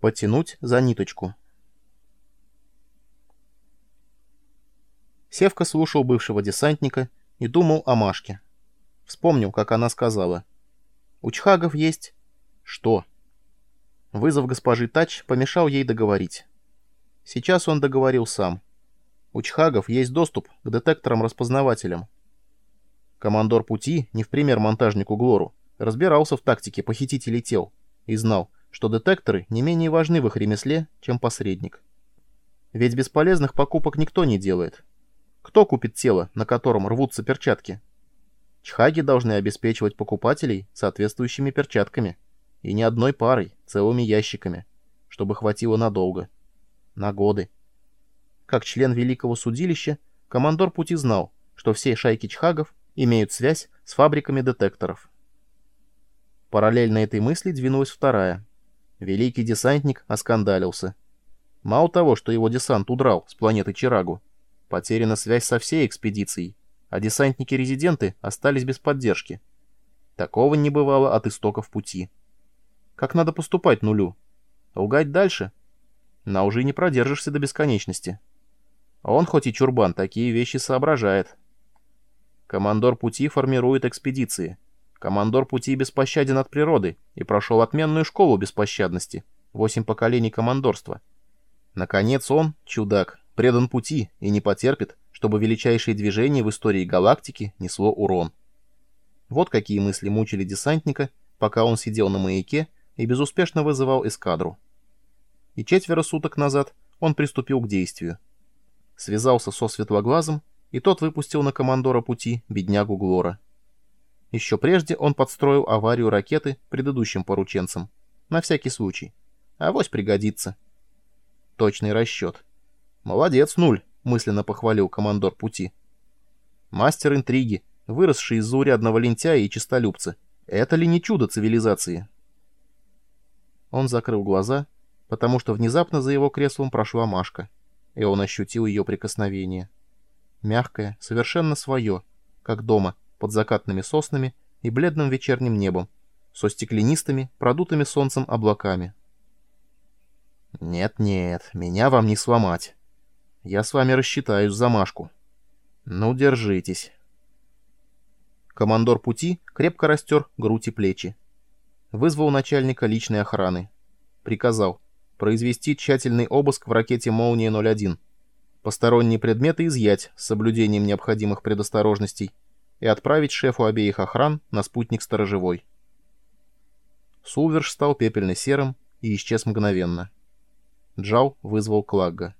Потянуть за ниточку. Севка слушал бывшего десантника и думал о Машке. Вспомнил, как она сказала. «У Чхагов есть...» «Что?» Вызов госпожи Тач помешал ей договорить. Сейчас он договорил сам. У Чхагов есть доступ к детекторам-распознавателям. Командор пути, не в пример монтажнику Глору, разбирался в тактике похитителей тел и знал, что детекторы не менее важны в их ремесле, чем посредник. Ведь бесполезных покупок никто не делает. Кто купит тело, на котором рвутся перчатки? Чхаги должны обеспечивать покупателей соответствующими перчатками. И не одной парой, целыми ящиками, чтобы хватило надолго. На годы. Как член Великого судилища, командор пути знал, что все шайки чхагов имеют связь с фабриками детекторов. Параллельно этой мысли двинулась вторая. Великий десантник оскандалился. Мало того, что его десант удрал с планеты Чирагу, потеряна связь со всей экспедицией, а десантники-резиденты остались без поддержки. Такого не бывало от истоков пути. Как надо поступать нулю? Лгать дальше? На уже не продержишься до бесконечности. Он, хоть и чурбан, такие вещи соображает. Командор пути формирует экспедиции — Командор пути беспощаден от природы и прошел отменную школу беспощадности. Восемь поколений командорства. Наконец он, чудак, предан пути и не потерпит, чтобы величайшее движение в истории галактики несло урон. Вот какие мысли мучили десантника, пока он сидел на маяке и безуспешно вызывал эскадру. И четверо суток назад он приступил к действию. Связался со Светлоглазом, и тот выпустил на командора пути беднягу Глора. Еще прежде он подстроил аварию ракеты предыдущим порученцам. На всякий случай. Авось пригодится. Точный расчет. «Молодец, Нуль», — мысленно похвалил командор пути. «Мастер интриги, выросший из заурядного лентяя и честолюбца. Это ли не чудо цивилизации?» Он закрыл глаза, потому что внезапно за его креслом прошла Машка, и он ощутил ее прикосновение. Мягкое, совершенно свое, как дома — под закатными соснами и бледным вечерним небом, со стеклянистыми, продутыми солнцем облаками. «Нет-нет, меня вам не сломать. Я с вами рассчитаюсь за Машку. Ну, держитесь». Командор пути крепко растер грудь и плечи. Вызвал начальника личной охраны. Приказал произвести тщательный обыск в ракете «Молния-01». Посторонние предметы изъять с соблюдением необходимых предосторожностей и отправить шефу обеих охран на спутник сторожевой. Сулверш стал пепельно-серым и исчез мгновенно. Джал вызвал Клагга.